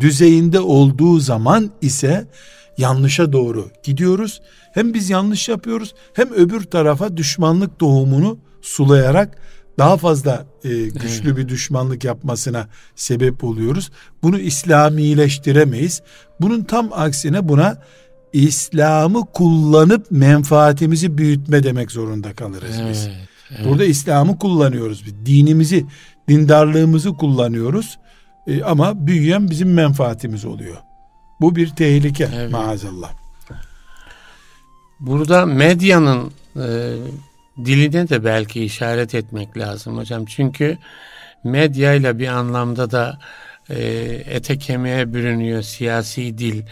düzeyinde olduğu zaman ise yanlışa doğru gidiyoruz. Hem biz yanlış yapıyoruz hem öbür tarafa düşmanlık doğumunu sulayarak daha fazla e, güçlü evet. bir düşmanlık yapmasına sebep oluyoruz. Bunu İslamileştiremeyiz. Bunun tam aksine buna İslam'ı kullanıp menfaatimizi büyütme demek zorunda kalırız evet, biz. Evet. Burada İslam'ı kullanıyoruz. Biz. Dinimizi, dindarlığımızı kullanıyoruz. E, ama büyüyen bizim menfaatimiz oluyor. Bu bir tehlike evet. maazallah. Burada medyanın e, diline de belki işaret etmek lazım hocam. Çünkü medyayla bir anlamda da e, ete kemiğe bürünüyor siyasi dil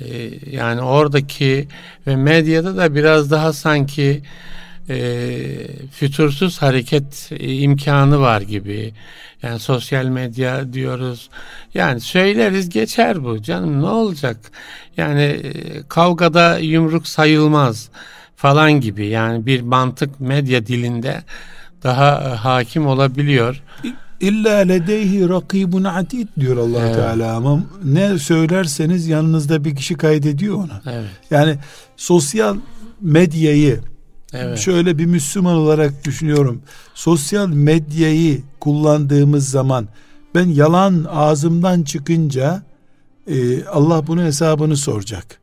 e, yani oradaki ve medyada da biraz daha sanki e, fütursuz hareket e, imkanı var gibi. Yani sosyal medya diyoruz. Yani söyleriz geçer bu canım ne olacak? Yani e, kavgada yumruk sayılmaz falan gibi. Yani bir mantık medya dilinde daha e, hakim olabiliyor. İlla ledeyhi rakibun atid diyor allah evet. Teala ama ne söylerseniz yanınızda bir kişi kaydediyor ona. Evet. Yani sosyal medyayı Evet. Şöyle bir Müslüman olarak düşünüyorum. Sosyal medyayı kullandığımız zaman ben yalan ağzımdan çıkınca e, Allah bunun hesabını soracak.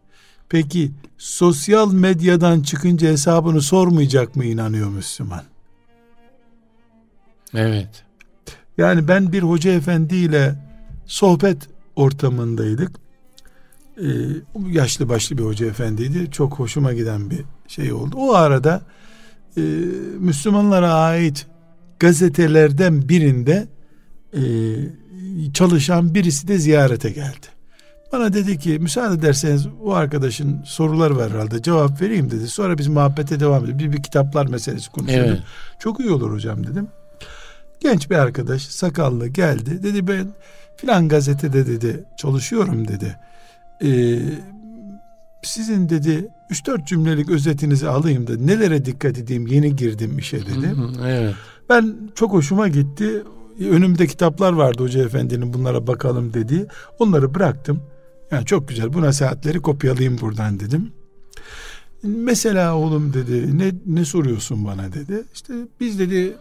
Peki sosyal medyadan çıkınca hesabını sormayacak mı inanıyor Müslüman? Evet. Yani ben bir hoca efendiyle sohbet ortamındaydık. Ee, yaşlı başlı bir hoca efendiydi. Çok hoşuma giden bir şey oldu. O arada e, Müslümanlara ait gazetelerden birinde e, çalışan birisi de ziyarete geldi. Bana dedi ki müsaade ederseniz o arkadaşın soruları var herhalde cevap vereyim dedi. Sonra biz muhabbete devam edelim. Bir, bir kitaplar meselesi konuşuyorduk. Evet. Çok iyi olur hocam dedim. Genç bir arkadaş sakallı geldi. Dedi ben filan gazetede dedi çalışıyorum dedi. Ee, sizin dedi 3-4 cümlelik özetinizi alayım da nelere dikkat edeyim yeni girdim işe dedi. evet. Ben çok hoşuma gitti. Önümde kitaplar vardı Hoca Efendi'nin bunlara bakalım dedi. Onları bıraktım. Yani çok güzel bu nasihatleri kopyalayayım buradan dedim. Mesela oğlum dedi ne, ne soruyorsun bana dedi. İşte biz dedi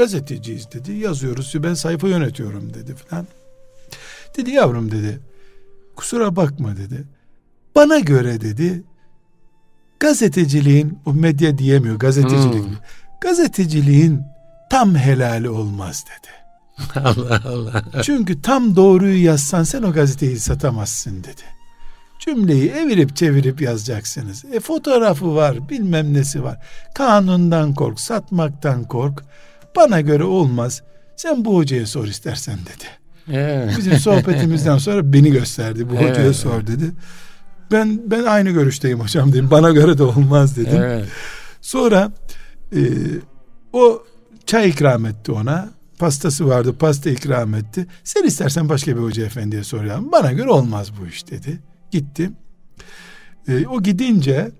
gazeteciyiz dedi yazıyoruz ben sayfa yönetiyorum dedi falan. Dedi yavrum dedi kusura bakma dedi. Bana göre dedi gazeteciliğin o medya diyemiyor gazetecilik. Hmm. Gazeteciliğin tam helali olmaz dedi. Allah Allah. Çünkü tam doğruyu yazsan sen o gazeteyi satamazsın dedi. Cümleyi evirip çevirip yazacaksınız. E fotoğrafı var, bilmem nesi var. Kanundan kork, satmaktan kork. Bana göre olmaz. Sen bu hocaya sor istersen dedi. Evet. Bizim sohbetimizden sonra beni gösterdi. Bu evet. hocaya sor dedi. Ben ben aynı görüşteyim hocam dedim. Bana göre de olmaz dedim. Evet. Sonra e, o çay ikram etti ona. Pastası vardı pasta ikram etti. Sen istersen başka bir hoca efendiye sorayım. Bana göre olmaz bu iş dedi. Gittim. E, o gidince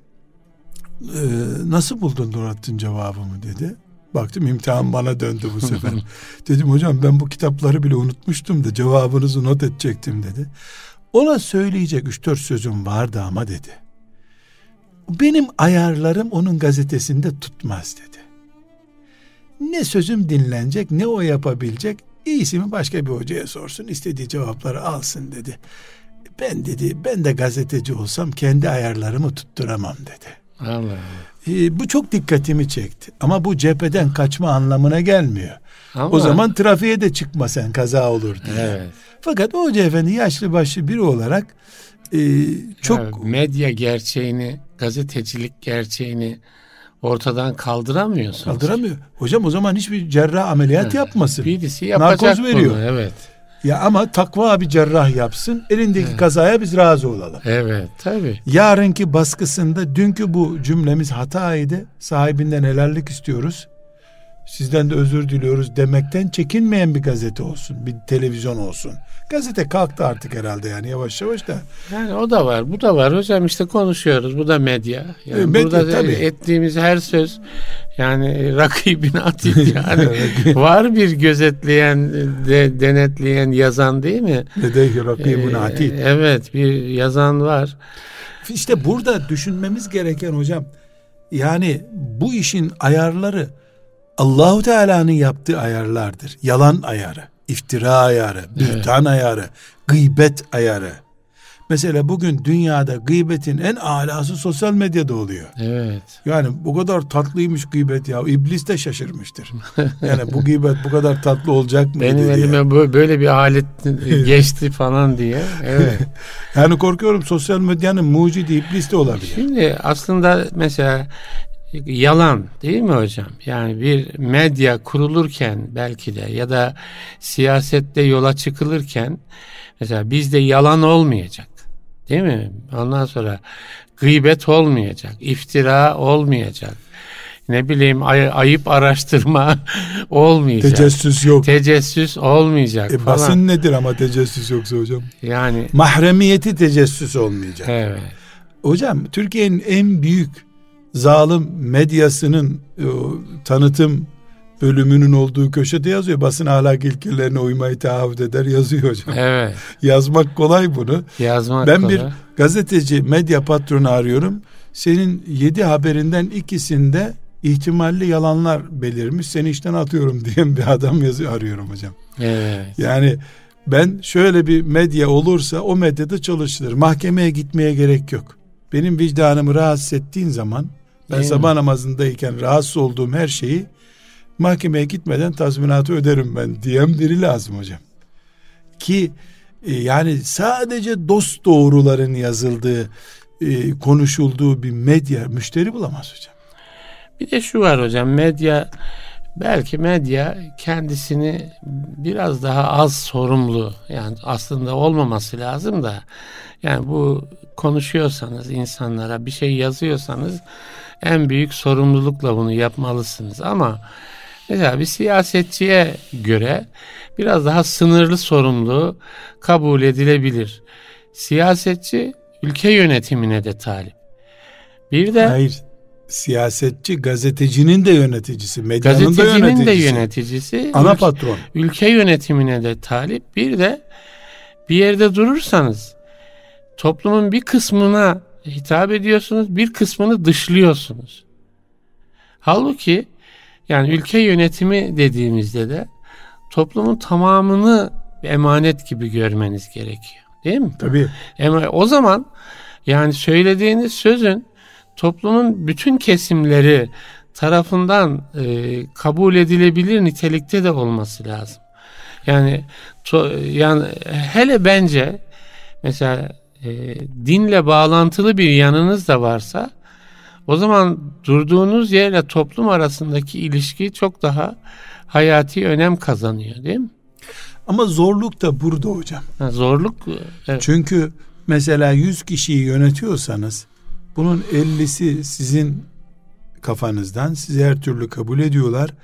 e, nasıl buldun Nurattin cevabımı dedi. Baktım imtihan bana döndü bu sefer. Dedim hocam ben bu kitapları bile unutmuştum da cevabınızı not edecektim dedi. Ona söyleyecek üç dört sözüm vardı ama dedi. Benim ayarlarım onun gazetesinde tutmaz dedi. Ne sözüm dinlenecek ne o yapabilecek. İyisi mi başka bir hocaya sorsun istediği cevapları alsın dedi. Ben dedi ben de gazeteci olsam kendi ayarlarımı tutturamam dedi. Allah Ee, bu çok dikkatimi çekti. Ama bu cepheden kaçma anlamına gelmiyor. Ama, o zaman trafiğe de çıkma sen kaza olur diye. Evet. Fakat o hoca efendi yaşlı başlı biri olarak e, çok ya, medya gerçeğini, gazetecilik gerçeğini ortadan kaldıramıyorsun. Kaldıramıyor. Hocam o zaman hiçbir cerrah ameliyat evet. yapmasın. Birisi yapacak Narkoz veriyor. Bunu, evet. Ya ama takva bir cerrah yapsın. Elindeki evet. kazaya biz razı olalım. Evet tabi. Yarınki baskısında dünkü bu cümlemiz hataydı. Sahibinden helallik istiyoruz. Sizden de özür diliyoruz demekten çekinmeyen bir gazete olsun. Bir televizyon olsun. Gazete kalktı artık herhalde yani yavaş yavaş da. Yani o da var, bu da var hocam işte konuşuyoruz. Bu da medya. Yani e, medya burada tabii. ettiğimiz her söz yani rakibin atid yani var bir gözetleyen, de, denetleyen, yazan değil mi? Nedeyhi rakibun atid. Ee, evet bir yazan var. İşte burada düşünmemiz gereken hocam yani bu işin ayarları Allahu Teala'nın yaptığı ayarlardır. Yalan ayarı iftira ayarı, bühtan evet. ayarı, gıybet ayarı. Mesela bugün dünyada gıybetin en alası sosyal medyada oluyor. Evet. Yani bu kadar tatlıymış gıybet ya. İblis de şaşırmıştır. Yani bu gıybet bu kadar tatlı olacak mı? Benim elime diye. böyle bir alet geçti falan diye. Evet. yani korkuyorum sosyal medyanın mucidi iblis de olabilir. Şimdi aslında mesela yalan değil mi hocam? Yani bir medya kurulurken belki de ya da siyasette yola çıkılırken mesela bizde yalan olmayacak Değil mi? Ondan sonra gıybet olmayacak, iftira olmayacak. Ne bileyim ay, ayıp araştırma olmayacak. Tecessüs yok. Tecessüs olmayacak E, falan. basın nedir ama tecessüs yoksa hocam? Yani Mahremiyeti tecessüs olmayacak. evet. Hocam Türkiye'nin en büyük zalim medyasının o, tanıtım bölümünün olduğu köşede yazıyor. Basın ahlak ilkelerine uymayı taahhüt eder yazıyor hocam. Evet. Yazmak kolay bunu. Yazmak Ben bir kolay. gazeteci medya patronu arıyorum. Senin yedi haberinden ikisinde ihtimalli yalanlar belirmiş. Seni işten atıyorum diyen bir adam yazıyor arıyorum hocam. Evet. Yani ben şöyle bir medya olursa o medyada çalışılır. Mahkemeye gitmeye gerek yok. Benim vicdanımı rahatsız ettiğin zaman ben Değil mi? sabah namazındayken rahatsız olduğum her şeyi mahkemeye gitmeden tazminatı öderim ben diyen biri lazım hocam. Ki e, yani sadece dost doğruların yazıldığı, e, konuşulduğu bir medya müşteri bulamaz hocam. Bir de şu var hocam medya belki medya kendisini biraz daha az sorumlu yani aslında olmaması lazım da yani bu konuşuyorsanız insanlara bir şey yazıyorsanız en büyük sorumlulukla bunu yapmalısınız ama mesela bir siyasetçiye göre biraz daha sınırlı sorumluluğu kabul edilebilir. Siyasetçi ülke yönetimine de talip. Bir de Hayır. Siyasetçi gazetecinin de yöneticisi, medyanın da gazetecinin yöneticisi. de yöneticisi. Ana patron. ülke yönetimine de talip. Bir de bir yerde durursanız toplumun bir kısmına hitap ediyorsunuz, bir kısmını dışlıyorsunuz. Halbuki yani ülke yönetimi dediğimizde de toplumun tamamını emanet gibi görmeniz gerekiyor. Değil mi? Tabii. Ama o zaman yani söylediğiniz sözün toplumun bütün kesimleri tarafından e, kabul edilebilir nitelikte de olması lazım. Yani to- yani hele bence mesela e, dinle bağlantılı bir yanınız da varsa o zaman durduğunuz yerle toplum arasındaki ilişki çok daha hayati önem kazanıyor değil mi? Ama zorluk da burada hocam. Ha, zorluk evet. Çünkü mesela 100 kişiyi yönetiyorsanız bunun 50'si sizin kafanızdan sizi her türlü kabul ediyorlar.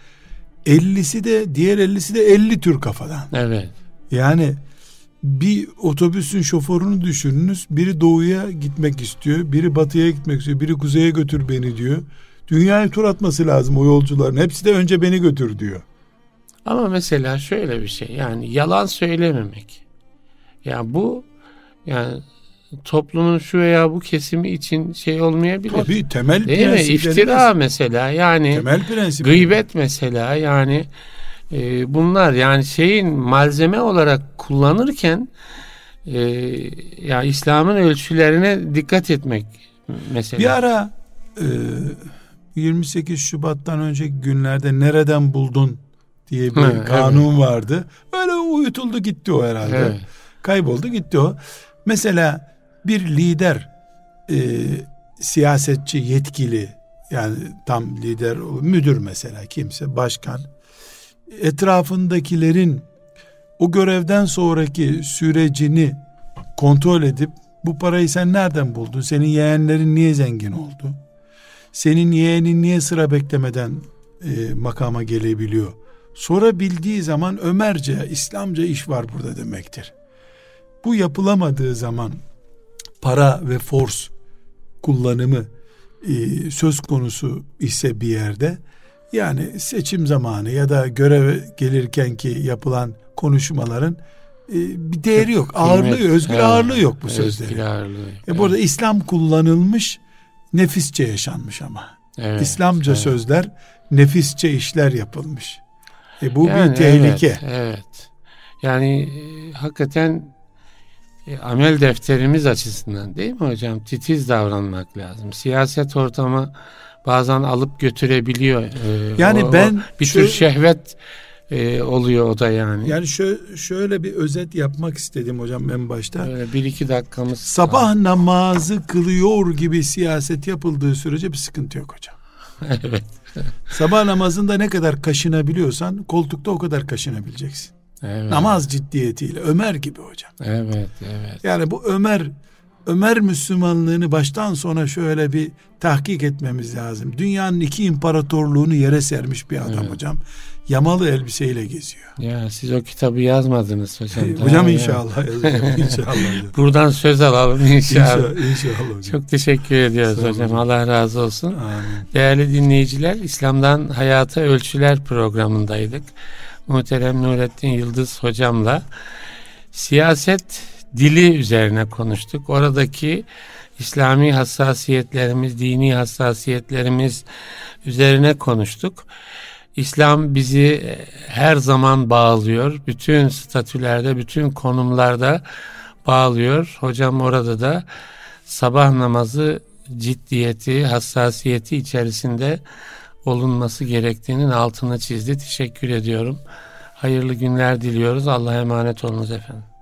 50'si de diğer 50'si de 50 tür kafadan. evet. Yani bir otobüsün şoförünü düşününüz. Biri doğuya gitmek istiyor, biri batıya gitmek istiyor, biri kuzeye götür beni diyor. Dünyayı tur atması lazım o yolcuların. Hepsi de önce beni götür diyor. Ama mesela şöyle bir şey yani yalan söylememek. Ya bu yani toplumun şu veya bu kesimi için şey olmayabilir. Tabii temel Değil mi? İftira mesela yani Temel prensip. gıybet mesela yani e, bunlar yani şeyin malzeme olarak kullanırken e, ya İslam'ın ölçülerine dikkat etmek mesela. Bir ara e, 28 Şubat'tan önceki günlerde nereden buldun diye bir evet. kanun vardı. Öyle uyutuldu gitti o herhalde. Evet. Kayboldu gitti o. Mesela bir lider e, siyasetçi yetkili yani tam lider müdür mesela kimse başkan etrafındakilerin o görevden sonraki sürecini kontrol edip bu parayı sen nereden buldun? Senin yeğenlerin niye zengin oldu? Senin yeğenin niye sıra beklemeden e, makama gelebiliyor? Sonra bildiği zaman Ömerce, İslamca iş var burada demektir. Bu yapılamadığı zaman para ve force kullanımı e, söz konusu ise bir yerde yani seçim zamanı ya da göreve gelirken ki yapılan konuşmaların e, bir değeri yok. Ağırlığı, özgür Evet, ağırlığı yok bu sözlerin. ağırlığı. E burada İslam kullanılmış, nefisçe yaşanmış ama. Evet, İslamca evet. sözler, nefisçe işler yapılmış. E bu Yani bir tehlike. Evet, evet. Yani e, hakikaten e, amel defterimiz açısından değil mi hocam? Titiz davranmak lazım. Siyaset ortamı bazen alıp götürebiliyor. E, Yani o- o ben bir şu- tür şehvet e, oluyor o da yani. Yani şöyle, şöyle bir özet yapmak istedim hocam en başta. Böyle bir iki dakikamız. Sabah namazı kılıyor gibi siyaset yapıldığı sürece bir sıkıntı yok hocam. evet. Sabah namazında ne kadar kaşınabiliyorsan koltukta o kadar kaşınabileceksin. Evet. Namaz ciddiyetiyle Ömer gibi hocam. Evet, evet. Yani bu Ömer Ömer Müslümanlığını baştan sona şöyle bir tahkik etmemiz lazım. Dünyanın iki imparatorluğunu yere sermiş bir adam Evet. hocam. Yamalı elbiseyle geziyor. Ya siz o kitabı yazmadınız hocam. Hocam ya. inşallah yazacağım. İnşallah. Buradan söz alalım inşallah. İnşallah, inşallah hocam. Çok teşekkür ediyoruz Sağ olun hocam. hocam. Allah razı olsun. Amin. Değerli dinleyiciler, İslam'dan Hayata Ölçüler programındaydık. Muhterem Nurettin Yıldız hocamla siyaset dili üzerine konuştuk. Oradaki İslami hassasiyetlerimiz, dini hassasiyetlerimiz üzerine konuştuk. İslam bizi e, her zaman bağlıyor. Bütün statülerde, bütün konumlarda bağlıyor. Hocam orada da sabah namazı ciddiyeti, hassasiyeti içerisinde olunması gerektiğinin altını çizdi. Teşekkür ediyorum. Hayırlı günler diliyoruz. Allah'a emanet olunuz efendim.